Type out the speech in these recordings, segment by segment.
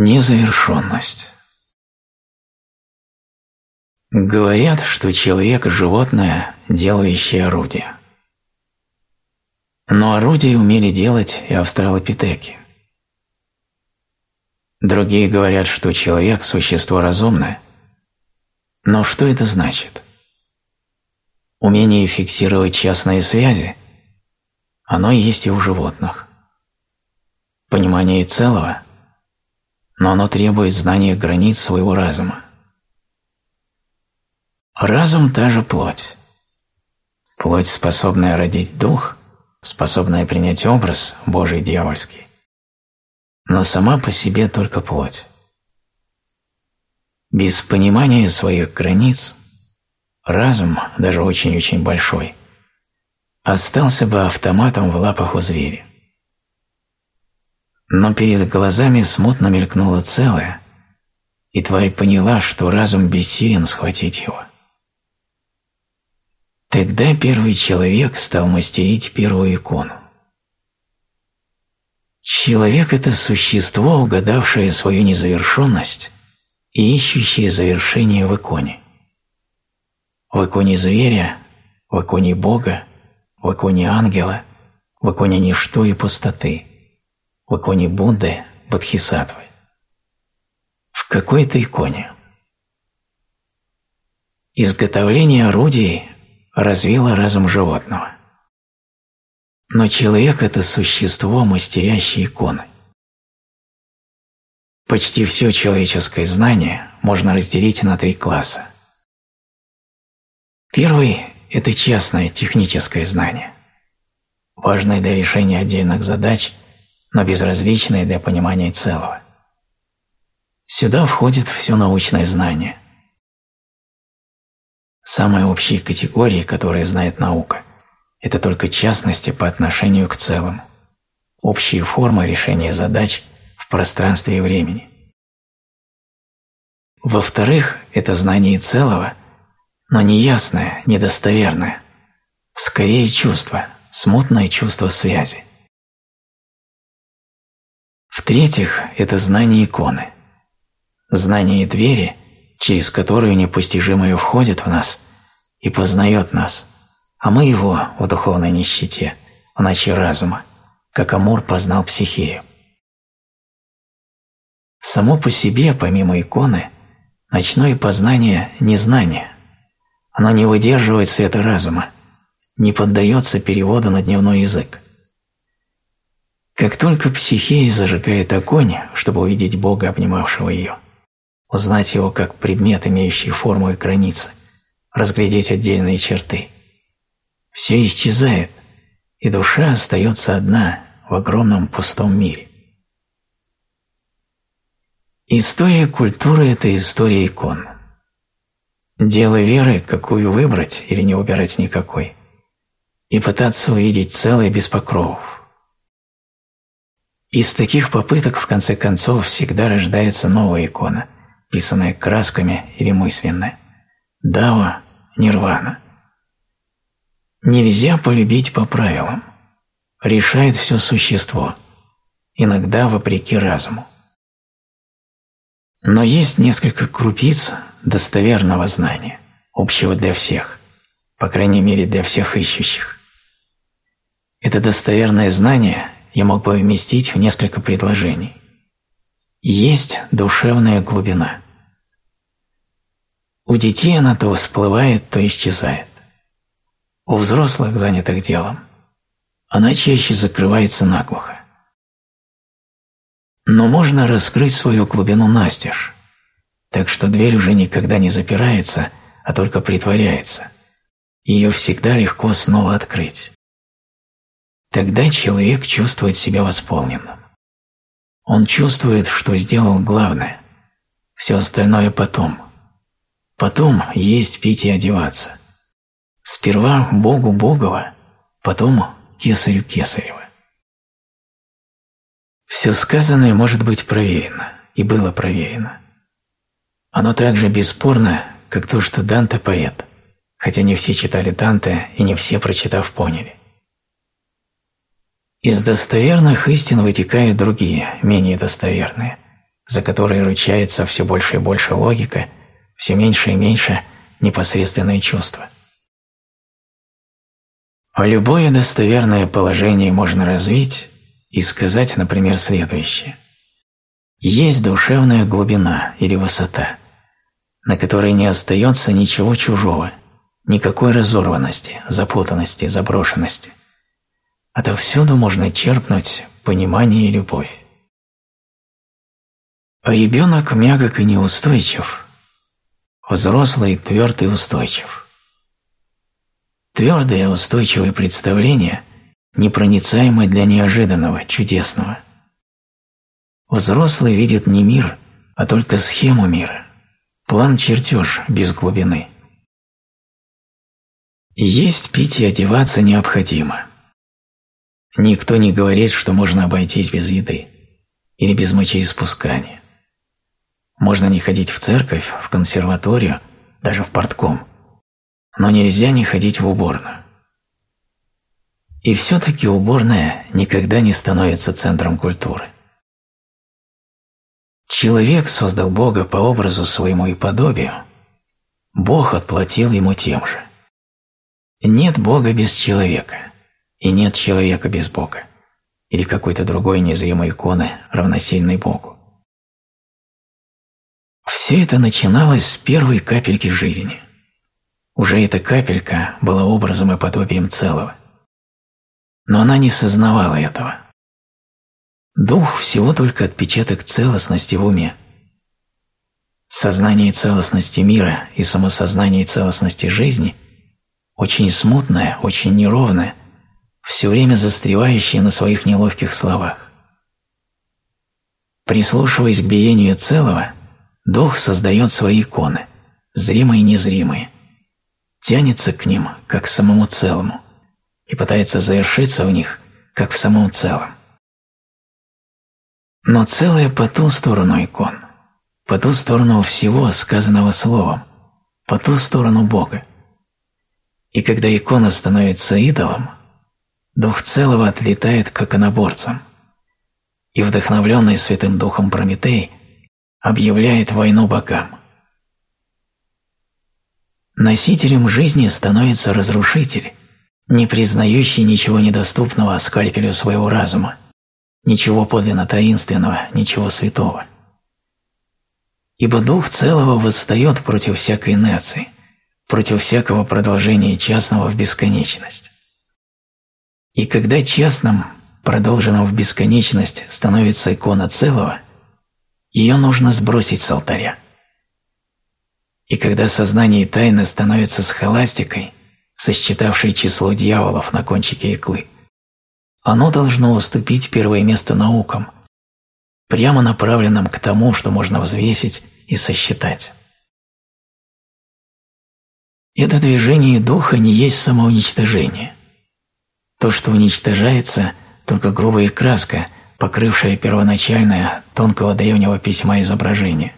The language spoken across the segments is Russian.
Незавершенность Говорят, что человек – животное, делающее орудие. Но орудия умели делать и австралопитеки. Другие говорят, что человек – существо разумное. Но что это значит? Умение фиксировать частные связи – оно есть и у животных. Понимание целого – но оно требует знания границ своего разума. Разум – та же плоть. Плоть, способная родить дух, способная принять образ Божий дьявольский, но сама по себе только плоть. Без понимания своих границ разум, даже очень-очень большой, остался бы автоматом в лапах у зверя но перед глазами смутно мелькнуло целое, и тварь поняла, что разум бессилен схватить его. Тогда первый человек стал мастерить первую икону. Человек – это существо, угадавшее свою незавершенность и ищущее завершение в иконе. В иконе зверя, в иконе Бога, в иконе ангела, в иконе ничто и пустоты – в иконе Будды, Бодхисаттвы. В какой-то иконе. Изготовление орудий развило разум животного. Но человек – это существо, мастерящее иконы. Почти все человеческое знание можно разделить на три класса. Первый – это частное техническое знание, важное для решения отдельных задач – но безразличные для понимания целого. Сюда входит все научное знание. Самые общие категории, которые знает наука, это только частности по отношению к целому, общие формы решения задач в пространстве и времени. Во-вторых, это знание целого, но неясное, недостоверное, скорее чувство, смутное чувство связи. В-третьих, это знание иконы. Знание двери, через которую непостижимое входит в нас и познает нас, а мы его в духовной нищете, в ночи разума, как Амур познал психею. Само по себе, помимо иконы, ночное познание – незнание. Оно не выдерживает света разума, не поддается переводу на дневной язык. Как только психея зажигает огонь, чтобы увидеть Бога, обнимавшего ее, узнать его как предмет, имеющий форму и границы, разглядеть отдельные черты, все исчезает, и душа остается одна в огромном пустом мире. История культуры – это история икон. Дело веры, какую выбрать или не выбирать никакой, и пытаться увидеть целое без покровов. Из таких попыток в конце концов всегда рождается новая икона, писанная красками или мысленная. Дава – нирвана. Нельзя полюбить по правилам. Решает все существо, иногда вопреки разуму. Но есть несколько крупиц достоверного знания, общего для всех, по крайней мере для всех ищущих. Это достоверное знание я мог бы вместить в несколько предложений. Есть душевная глубина. У детей она то всплывает, то исчезает. У взрослых, занятых делом, она чаще закрывается наглухо. Но можно раскрыть свою глубину настежь, так что дверь уже никогда не запирается, а только притворяется. Ее всегда легко снова открыть. Тогда человек чувствует себя восполненным. Он чувствует, что сделал главное. Все остальное потом. Потом есть, пить и одеваться. Сперва Богу Богова, потом Кесарю Кесарева. Все сказанное может быть проверено, и было проверено. Оно так же бесспорно, как то, что Данте поэт, хотя не все читали Данте и не все, прочитав, поняли. Из достоверных истин вытекают другие, менее достоверные, за которой ручается все больше и больше логика, все меньше и меньше непосредственное чувство. Любое достоверное положение можно развить и сказать, например, следующее. Есть душевная глубина или высота, на которой не остается ничего чужого, никакой разорванности, запутанности, заброшенности. Отовсюду можно черпнуть понимание и любовь. Ребенок мягок и неустойчив, взрослый тверд и устойчив. Твердое устойчивое представление непроницаемое для неожиданного, чудесного. Взрослый видит не мир, а только схему мира, план-чертеж без глубины. Есть пить и одеваться необходимо. Никто не говорит, что можно обойтись без еды или без мочеиспускания. Можно не ходить в церковь, в консерваторию, даже в портком, но нельзя не ходить в уборную. И все-таки уборная никогда не становится центром культуры. Человек создал Бога по образу своему и подобию, Бог отплатил ему тем же. Нет Бога без человека, и нет человека без Бога, или какой-то другой незримой иконы, равносильной Богу. Все это начиналось с первой капельки жизни. Уже эта капелька была образом и подобием целого. Но она не сознавала этого. Дух – всего только отпечаток целостности в уме. Сознание целостности мира и самосознание целостности жизни – очень смутное, очень неровное, все время застревающее на своих неловких словах. Прислушиваясь к биению целого, дух создает свои иконы, зримые и незримые, тянется к ним, как к самому целому, и пытается завершиться в них, как в самом целом. Но целое по ту сторону икон, по ту сторону всего, сказанного словом, по ту сторону Бога. И когда икона становится идолом, дух целого отлетает к иконоборцам, и вдохновленный Святым Духом Прометей объявляет войну богам. Носителем жизни становится разрушитель, не признающий ничего недоступного скальпелю своего разума, ничего подлинно таинственного, ничего святого. Ибо дух целого восстает против всякой инерции – против всякого продолжения частного в бесконечность. И когда частным, продолженным в бесконечность, становится икона целого, ее нужно сбросить с алтаря. И когда сознание тайны становится схоластикой, сосчитавшей число дьяволов на кончике иглы, оно должно уступить первое место наукам, прямо направленным к тому, что можно взвесить и сосчитать. Это движение духа не есть самоуничтожение. То, что уничтожается, только грубая краска, покрывшая первоначальное тонкого древнего письма изображение.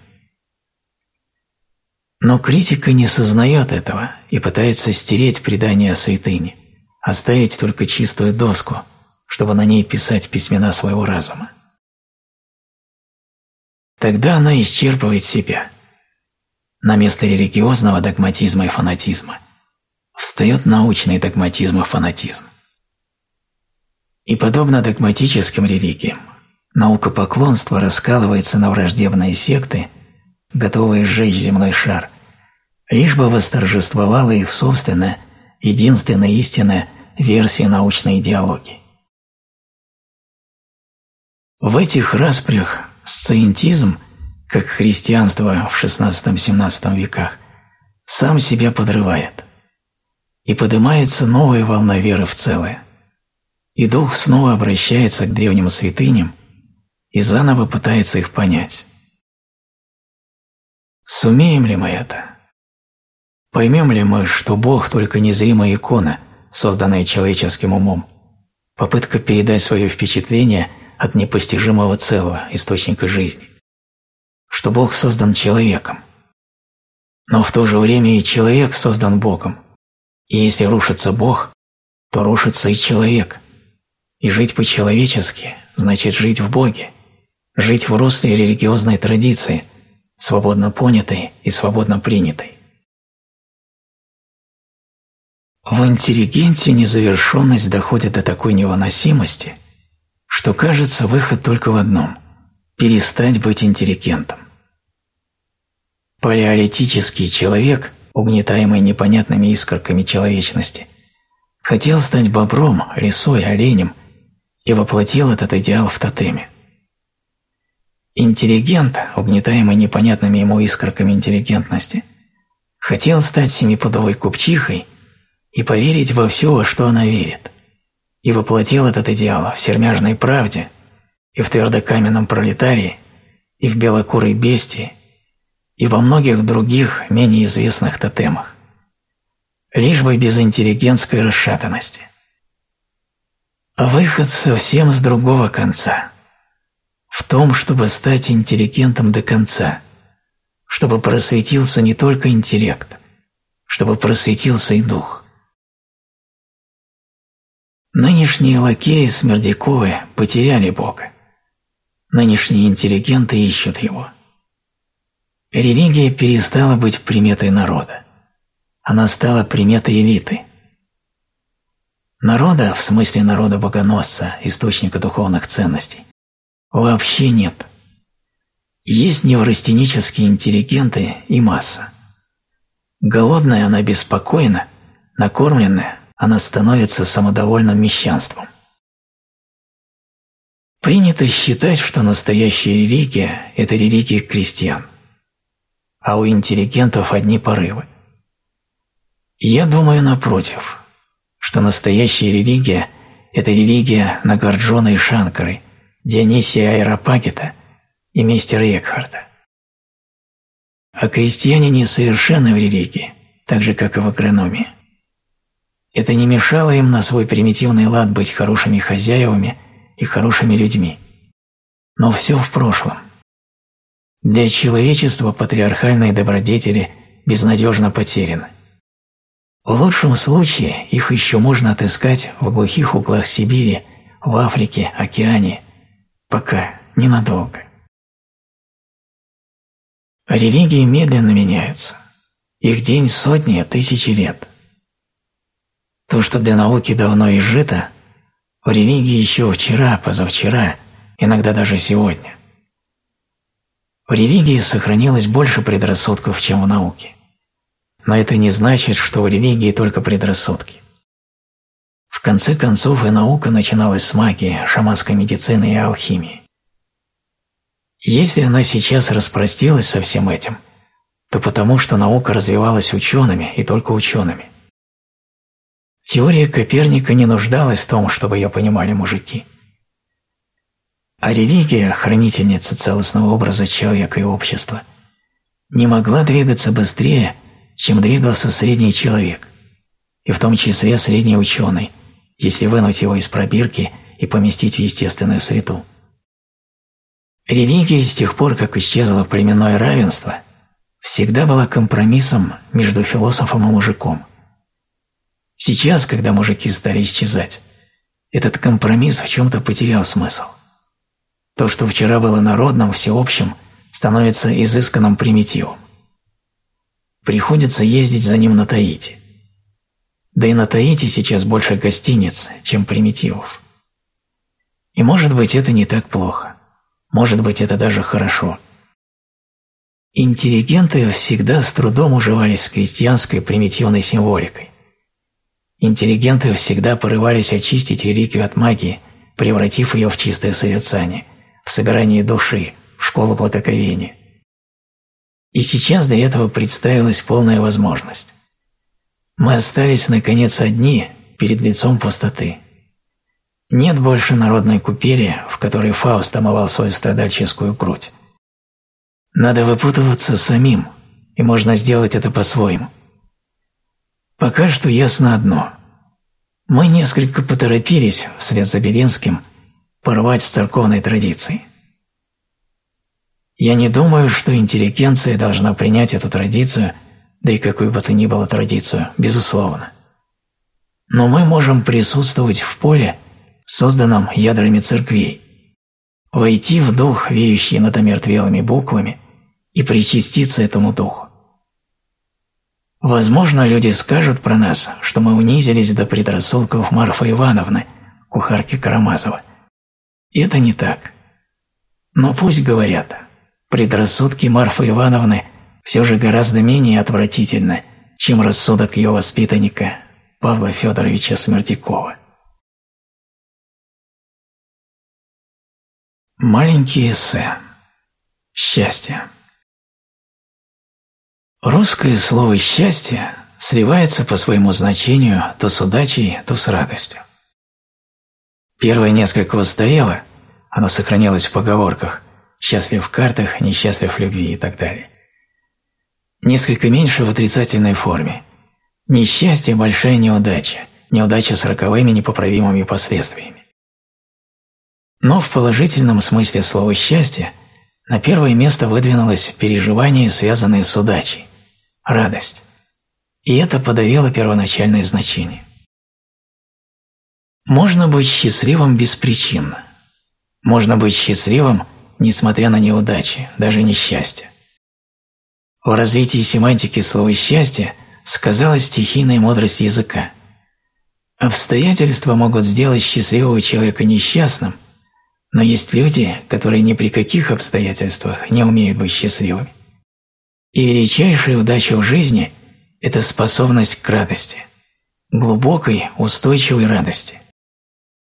Но критика не сознает этого и пытается стереть предание о святыне, оставить только чистую доску, чтобы на ней писать письмена своего разума. Тогда она исчерпывает себя – на место религиозного догматизма и фанатизма встает научный догматизм и фанатизм. И подобно догматическим религиям, наука поклонства раскалывается на враждебные секты, готовые сжечь земной шар, лишь бы восторжествовала их собственная, единственная истинная версия научной идеологии. В этих распрях сциентизм – как христианство в XVI-XVII веках, сам себя подрывает. И поднимается новая волна веры в целое. И дух снова обращается к древним святыням и заново пытается их понять. Сумеем ли мы это? Поймем ли мы, что Бог только незримая икона, созданная человеческим умом, попытка передать свое впечатление от непостижимого целого, источника жизни? что Бог создан человеком. Но в то же время и человек создан Богом. И если рушится Бог, то рушится и человек. И жить по-человечески значит жить в Боге, жить в русле религиозной традиции, свободно понятой и свободно принятой. В интеллигенте незавершенность доходит до такой невыносимости, что кажется выход только в одном – перестать быть интеллигентом. Палеолитический человек, угнетаемый непонятными искорками человечности, хотел стать бобром, лисой, оленем и воплотил этот идеал в тотеме. Интеллигент, угнетаемый непонятными ему искорками интеллигентности, хотел стать семипудовой купчихой и поверить во все, во что она верит, и воплотил этот идеал в сермяжной правде, и в твердокаменном пролетарии, и в белокурой бестии, и во многих других менее известных тотемах, лишь бы без интеллигентской расшатанности. Выход совсем с другого конца, в том, чтобы стать интеллигентом до конца, чтобы просветился не только интеллект, чтобы просветился и дух. Нынешние лакеи Смердяковы потеряли Бога. Нынешние интеллигенты ищут Его. Религия перестала быть приметой народа. Она стала приметой элиты. Народа, в смысле народа-богоносца, источника духовных ценностей, вообще нет. Есть неврастенические интеллигенты и масса. Голодная она беспокойна, накормленная она становится самодовольным мещанством. Принято считать, что настоящая религия – это религия крестьян, а у интеллигентов одни порывы. Я думаю, напротив, что настоящая религия – это религия Нагарджона и Шанкары, Дионисия Айрапагита и мистера Экхарда. А крестьяне несовершенны в религии, так же, как и в агрономии. Это не мешало им на свой примитивный лад быть хорошими хозяевами и хорошими людьми. Но все в прошлом. Для человечества патриархальные добродетели безнадежно потеряны. В лучшем случае их еще можно отыскать в глухих углах Сибири, в Африке, океане. Пока, ненадолго. Религии медленно меняются. Их день сотни, тысячи лет. То, что для науки давно изжито, в религии еще вчера, позавчера, иногда даже сегодня. В религии сохранилось больше предрассудков, чем в науке. Но это не значит, что в религии только предрассудки. В конце концов и наука начиналась с магии, шаманской медицины и алхимии. Если она сейчас распростилась со всем этим, то потому, что наука развивалась учеными и только учеными. Теория Коперника не нуждалась в том, чтобы ее понимали мужики. А религия, хранительница целостного образа человека и общества, не могла двигаться быстрее, чем двигался средний человек, и в том числе средний ученый, если вынуть его из пробирки и поместить в естественную среду. Религия с тех пор, как исчезло племенное равенство, всегда была компромиссом между философом и мужиком. Сейчас, когда мужики стали исчезать, этот компромисс в чем-то потерял смысл. То, что вчера было народным, всеобщим, становится изысканным примитивом. Приходится ездить за ним на Таити. Да и на Таити сейчас больше гостиниц, чем примитивов. И может быть это не так плохо. Может быть это даже хорошо. Интеллигенты всегда с трудом уживались с крестьянской примитивной символикой. Интеллигенты всегда порывались очистить религию от магии, превратив ее в чистое созерцание, в собирание души, в школу благоговения. И сейчас для этого представилась полная возможность. Мы остались, наконец, одни перед лицом пустоты. Нет больше народной купели, в которой Фауст омывал свою страдальческую грудь. Надо выпутываться самим, и можно сделать это по-своему – Пока что ясно одно. Мы несколько поторопились вслед за Белинским порвать с церковной традицией. Я не думаю, что интеллигенция должна принять эту традицию, да и какую бы то ни было традицию, безусловно. Но мы можем присутствовать в поле, созданном ядрами церквей, войти в дух, веющий над омертвелыми буквами, и причаститься этому духу. Возможно, люди скажут про нас, что мы унизились до предрассудков Марфы Ивановны, кухарки Карамазова. И это не так. Но пусть говорят, предрассудки Марфы Ивановны все же гораздо менее отвратительны, чем рассудок ее воспитанника Павла Федоровича Смертякова. Маленькие эссе. Счастье. Русское слово «счастье» сливается по своему значению то с удачей, то с радостью. Первое несколько устарело, оно сохранилось в поговорках «счастлив в картах, несчастлив в любви» и так далее. Несколько меньше в отрицательной форме. Несчастье – большая неудача, неудача с роковыми непоправимыми последствиями. Но в положительном смысле слова «счастье» на первое место выдвинулось переживание, связанное с удачей, радость. И это подавило первоначальное значение. Можно быть счастливым беспричинно. Можно быть счастливым, несмотря на неудачи, даже несчастье. В развитии семантики слова «счастье» сказалась стихийная мудрость языка. Обстоятельства могут сделать счастливого человека несчастным, но есть люди, которые ни при каких обстоятельствах не умеют быть счастливыми. И величайшая удача в жизни – это способность к радости, глубокой, устойчивой радости,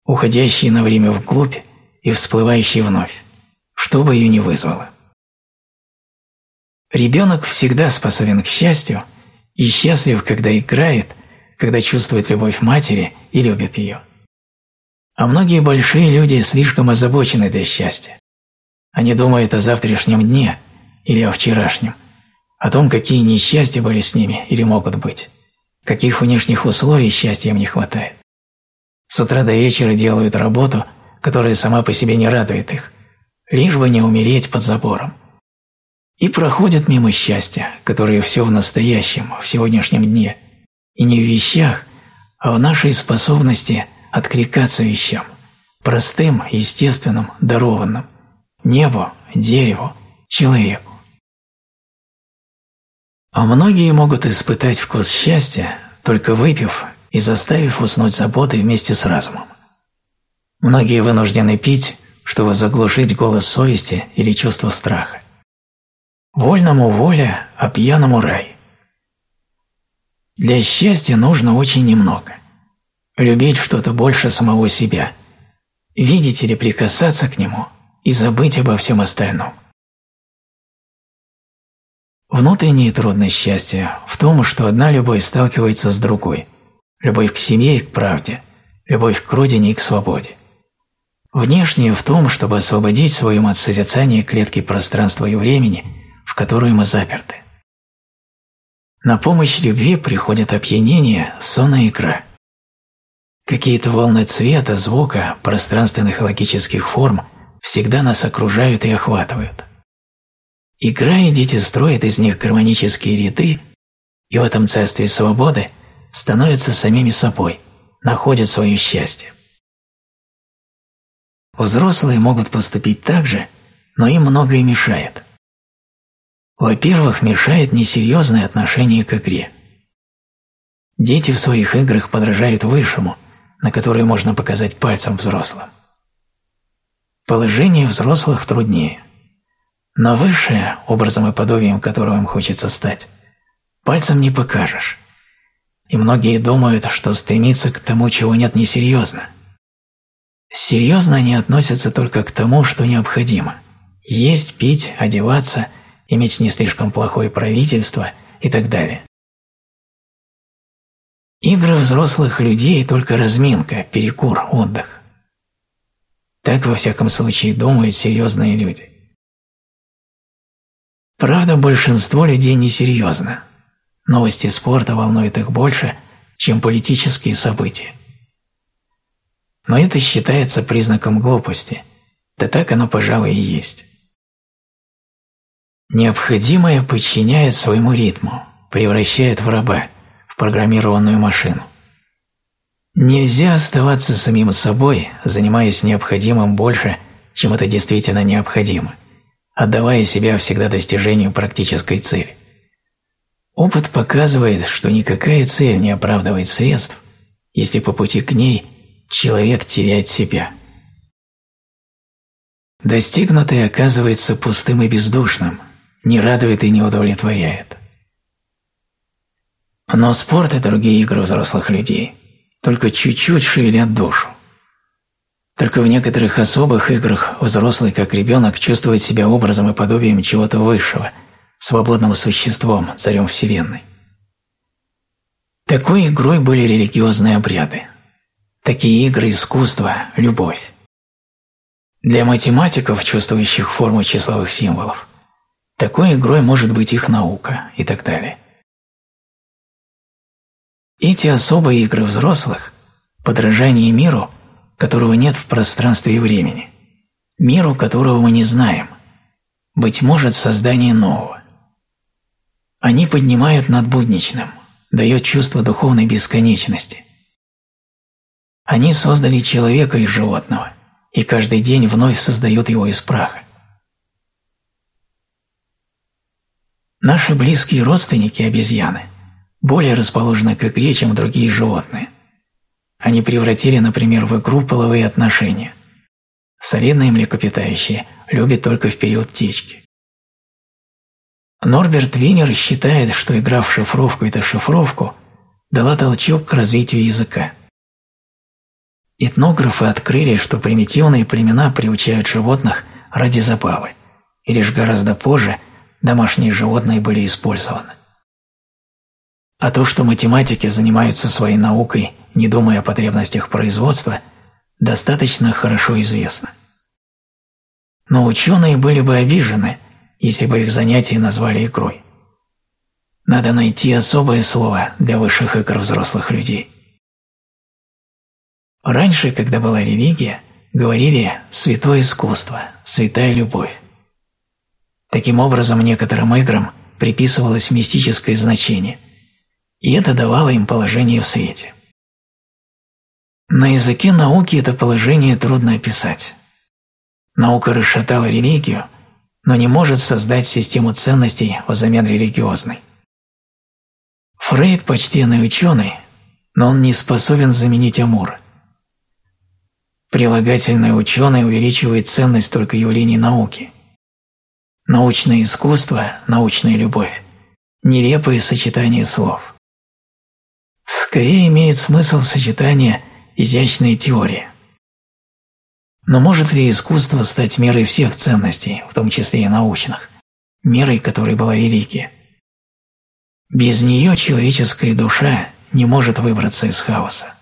уходящей на время вглубь и всплывающей вновь, что бы ее ни вызвало. Ребенок всегда способен к счастью и счастлив, когда играет, когда чувствует любовь матери и любит ее. А многие большие люди слишком озабочены для счастья. Они думают о завтрашнем дне или о вчерашнем, о том, какие несчастья были с ними или могут быть, каких внешних условий счастья им не хватает. С утра до вечера делают работу, которая сама по себе не радует их, лишь бы не умереть под забором. И проходят мимо счастья, которое все в настоящем, в сегодняшнем дне, и не в вещах, а в нашей способности откликаться вещам, простым, естественным, дарованным, небу, дереву, человеку. А многие могут испытать вкус счастья, только выпив и заставив уснуть заботы вместе с разумом. Многие вынуждены пить, чтобы заглушить голос совести или чувство страха. Вольному воля, а пьяному рай. Для счастья нужно очень немного. Любить что-то больше самого себя, видеть или прикасаться к нему и забыть обо всем остальном. Внутренняя трудность счастья в том, что одна любовь сталкивается с другой. Любовь к семье и к правде, любовь к родине и к свободе. Внешняя в том, чтобы освободить свою от созерцания клетки пространства и времени, в которые мы заперты. На помощь любви приходит опьянение, сон и игра. Какие-то волны цвета, звука, пространственных и логических форм всегда нас окружают и охватывают. Играя, дети строят из них гармонические ряды, и в этом царстве свободы становятся самими собой, находят свое счастье. Взрослые могут поступить так же, но им многое мешает. Во-первых, мешает несерьезное отношение к игре. Дети в своих играх подражают высшему, на который можно показать пальцем взрослым. Положение взрослых труднее – но высшее, образом и подобием которого им хочется стать, пальцем не покажешь. И многие думают, что стремиться к тому, чего нет, несерьезно. Серьезно они относятся только к тому, что необходимо. Есть, пить, одеваться, иметь не слишком плохое правительство и так далее. Игры взрослых людей – только разминка, перекур, отдых. Так, во всяком случае, думают серьезные люди. Правда, большинство людей несерьезно. Новости спорта волнуют их больше, чем политические события. Но это считается признаком глупости, да так оно, пожалуй, и есть. Необходимое подчиняет своему ритму, превращает в раба, в программированную машину. Нельзя оставаться самим собой, занимаясь необходимым больше, чем это действительно необходимо, отдавая себя всегда достижению практической цели. Опыт показывает, что никакая цель не оправдывает средств, если по пути к ней человек теряет себя. Достигнутое оказывается пустым и бездушным, не радует и не удовлетворяет. Но спорт и другие игры взрослых людей только чуть-чуть шевелят душу. Только в некоторых особых играх взрослый, как ребенок, чувствует себя образом и подобием чего-то высшего, свободным существом, царем Вселенной. Такой игрой были религиозные обряды. Такие игры искусства – любовь. Для математиков, чувствующих формы числовых символов, такой игрой может быть их наука и так далее. Эти особые игры взрослых – подражание миру, которого нет в пространстве и времени, миру, которого мы не знаем, быть может, создание нового. Они поднимают над будничным, дают чувство духовной бесконечности. Они создали человека из животного – и каждый день вновь создает его из праха. Наши близкие родственники обезьяны более расположены к игре, чем другие животные. Они превратили, например, в игру половые отношения. Солидные млекопитающие любят только в период течки. Норберт Винер считает, что игра в шифровку и дешифровку дала толчок к развитию языка. Этнографы открыли, что примитивные племена приучают животных ради забавы, и лишь гораздо позже домашние животные были использованы. А то, что математики занимаются своей наукой, не думая о потребностях производства, достаточно хорошо известно. Но ученые были бы обижены, если бы их занятия назвали игрой. Надо найти особое слово для высших игр взрослых людей. Раньше, когда была религия, говорили «святое искусство», «святая любовь». Таким образом, некоторым играм приписывалось мистическое значение, и это давало им положение в свете. На языке науки это положение трудно описать. Наука расшатала религию, но не может создать систему ценностей взамен религиозной. Фрейд почтенный ученый, но он не способен заменить Амур – Прилагательное ученый увеличивает ценность только явлений науки. Научное искусство, научная любовь – нелепое сочетание слов. Скорее имеет смысл сочетание изящной теории. Но может ли искусство стать мерой всех ценностей, в том числе и научных, мерой, которой была религия? Без нее человеческая душа не может выбраться из хаоса.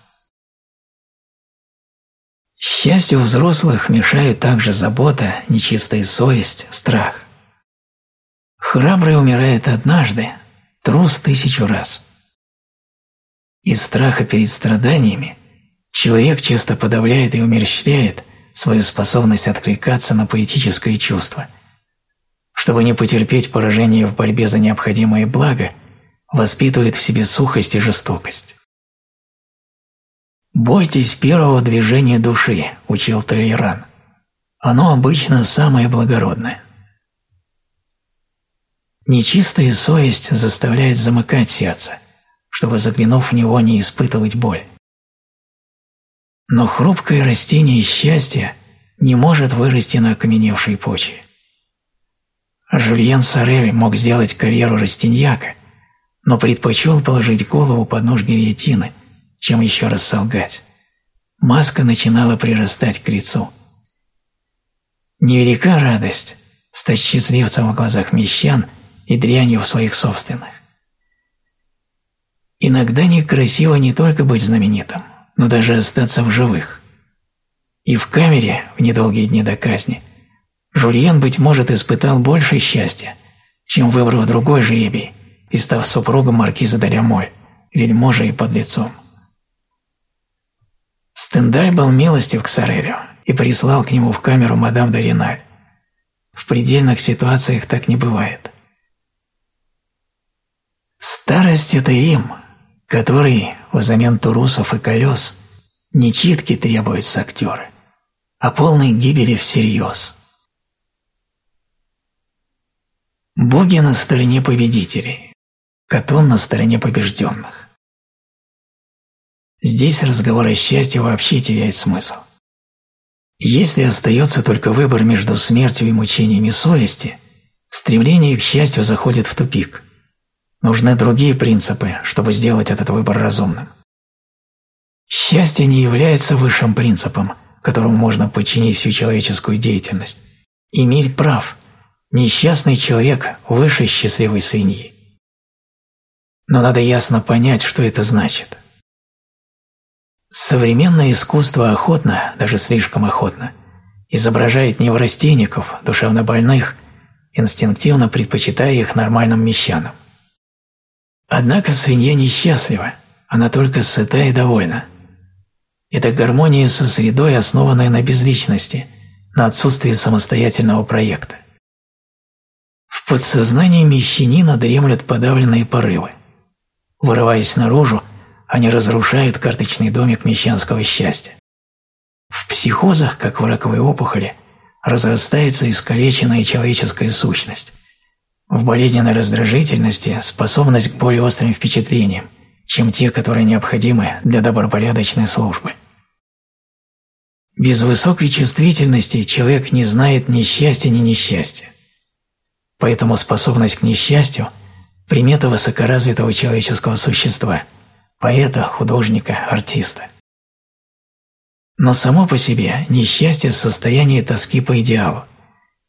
Счастью взрослых мешают также забота, нечистая совесть, страх. Храбрый умирает однажды, трус тысячу раз. Из страха перед страданиями человек часто подавляет и умерщвляет свою способность откликаться на поэтическое чувство. Чтобы не потерпеть поражение в борьбе за необходимое благо, воспитывает в себе сухость и жестокость. «Бойтесь первого движения души», – учил Толеран. «Оно обычно самое благородное». Нечистая совесть заставляет замыкать сердце, чтобы, заглянув в него, не испытывать боль. Но хрупкое растение счастья не может вырасти на окаменевшей почве. Жюльен Сорель мог сделать карьеру растиньяка, но предпочел положить голову под нож гильотины – чем еще раз солгать. Маска начинала прирастать к лицу. Невелика радость стать счастливцем в глазах мещан и дрянью в своих собственных. Иногда некрасиво не только быть знаменитым, но даже остаться в живых. И в камере, в недолгие дни до казни, Жульен, быть может, испытал больше счастья, чем выбрав другой жребий и став супругом маркиза Далямоль, вельможей и подлецом. Стендаль был милостив к Сорелю и прислал к нему в камеру мадам Дориналь. В предельных ситуациях так не бывает. Старость – это Рим, который, взамен турусов и колес, не читки требует с о полной гибели всерьез. Боги на стороне победителей, Катон на стороне побежденных. Здесь разговор о счастье вообще теряет смысл. Если остается только выбор между смертью и мучениями совести, стремление к счастью заходит в тупик. Нужны другие принципы, чтобы сделать этот выбор разумным. Счастье не является высшим принципом, которому можно подчинить всю человеческую деятельность. Мир прав. Несчастный человек выше счастливой свиньи. Но надо ясно понять, что это значит. Современное искусство охотно, даже слишком охотно, изображает неврастенников, душевнобольных, инстинктивно предпочитая их нормальным мещанам. Однако свинья несчастлива, она только сыта и довольна. Это гармония со средой, основанная на безличности, на отсутствии самостоятельного проекта. В подсознании мещанина дремлют подавленные порывы. Вырываясь наружу, они разрушают карточный домик мещанского счастья. В психозах, как в раковой опухоли, разрастается искалеченная человеческая сущность. В болезненной раздражительности – способность к более острым впечатлениям, чем те, которые необходимы для добропорядочной службы. Без высокой чувствительности человек не знает ни счастья, ни несчастья. Поэтому способность к несчастью – примета высокоразвитого человеческого существа – поэта, художника, артиста. Но само по себе несчастье – состояние тоски по идеалу,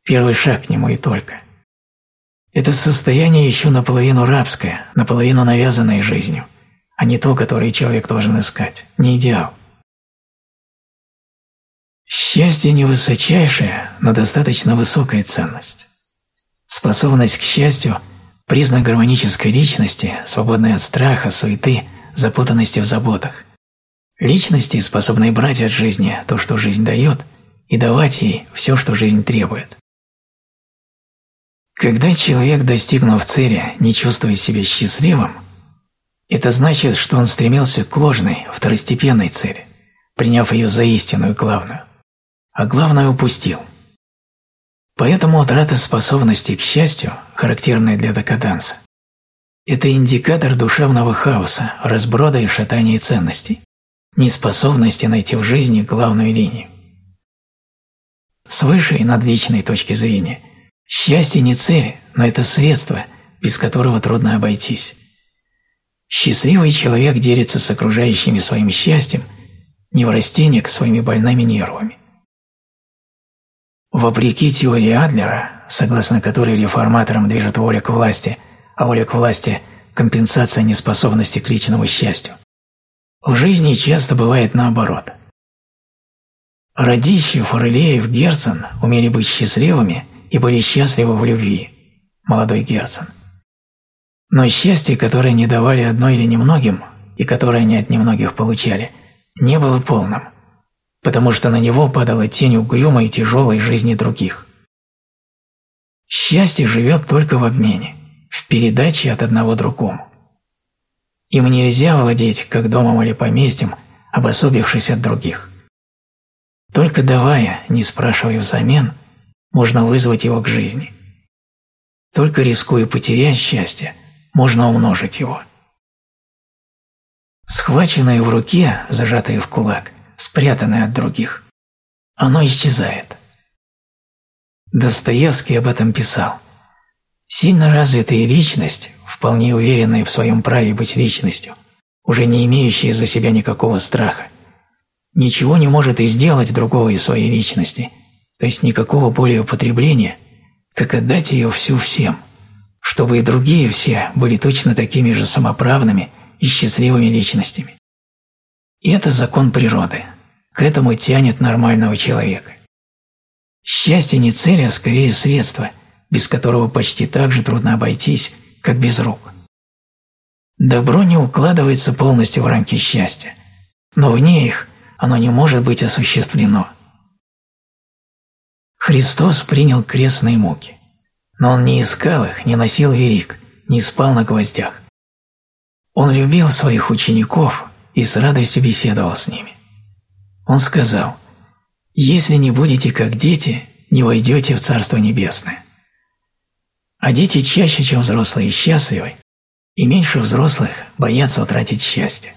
первый шаг к нему и только. Это состояние еще наполовину рабское, наполовину навязанное жизнью, а не то, которое человек должен искать, не идеал. Счастье не высочайшая, но достаточно высокая ценность. Способность к счастью – признак гармонической личности, свободной от страха, суеты – запутанности в заботах. Личности, способной брать от жизни то, что жизнь дает, и давать ей все, что жизнь требует. Когда человек, достигнув цели, не чувствует себя счастливым, это значит, что он стремился к ложной, второстепенной цели, приняв ее за истинную главную, а главное упустил. Поэтому утрата способности к счастью, характерная для декаданса, это индикатор душевного хаоса, разброда и шатания ценностей, неспособности найти в жизни главную линию. С высшей надличной точки зрения, счастье не цель, но это средство, без которого трудно обойтись. Счастливый человек делится с окружающими своим счастьем, неврастенник своими больными нервами. Вопреки теории Адлера, согласно которой реформаторам движет воля к власти – а воля к власти – компенсация неспособности к личному счастью. В жизни часто бывает наоборот. Радищев, Орлеев, Герцен умели быть счастливыми и были счастливы в любви. Молодой Герцен. Но счастье, которое не давали одной или немногим, и которое они от немногих получали, не было полным, потому что на него падала тень угрюмой и тяжелой жизни других. Счастье живет только в обмене в передаче от одного другому. Им нельзя владеть, как домом или поместьем, обособившись от других. Только давая, не спрашивая взамен, можно вызвать его к жизни. Только рискуя потерять счастье, можно умножить его. Схваченное в руке, зажатое в кулак, спрятанное от других, оно исчезает. Достоевский об этом писал – Сильно развитая личность, вполне уверенная в своем праве быть личностью, уже не имеющая за себя никакого страха, ничего не может и сделать другого из своей личности, то есть никакого более употребления, как отдать ее всю всем, чтобы и другие все были точно такими же самоправными и счастливыми личностями. И это закон природы. К этому тянет нормального человека. Счастье не цель, а скорее средство – без которого почти так же трудно обойтись, как без рук. Добро не укладывается полностью в рамки счастья, но вне их оно не может быть осуществлено. Христос принял крестные муки, но Он не искал их, не носил верик, не спал на гвоздях. Он любил своих учеников и с радостью беседовал с ними. Он сказал, Если не будете как дети, не войдете в Царство Небесное. А дети чаще, чем взрослые, счастливы, и меньше взрослых боятся утратить счастье.